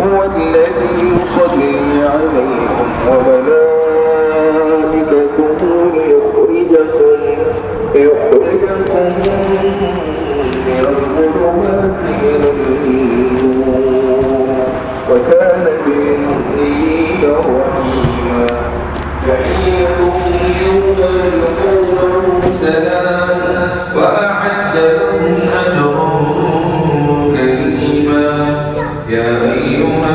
هو الذي يصلي عليكم وملائكته ليخرجكم ليخرجكم من الظلمات إلى النور. وكان بالمؤمنين رحيما. تحيتهم يوم يلقونه سلام وأعد لهم أجرا كريما يا أيها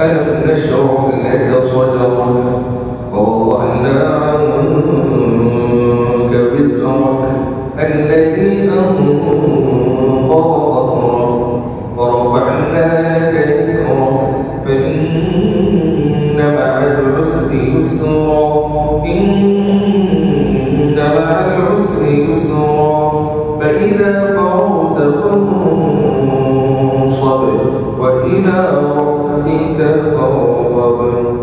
ألم نشرح لك صدرك. ووضعنا عنك وزرك الذي أنقض ظهرك ورفعنا لك ذكرك. فإن مع العسر يسرا. إن فإذا فرغت فانصب. وإلى ربك الموت تفرغ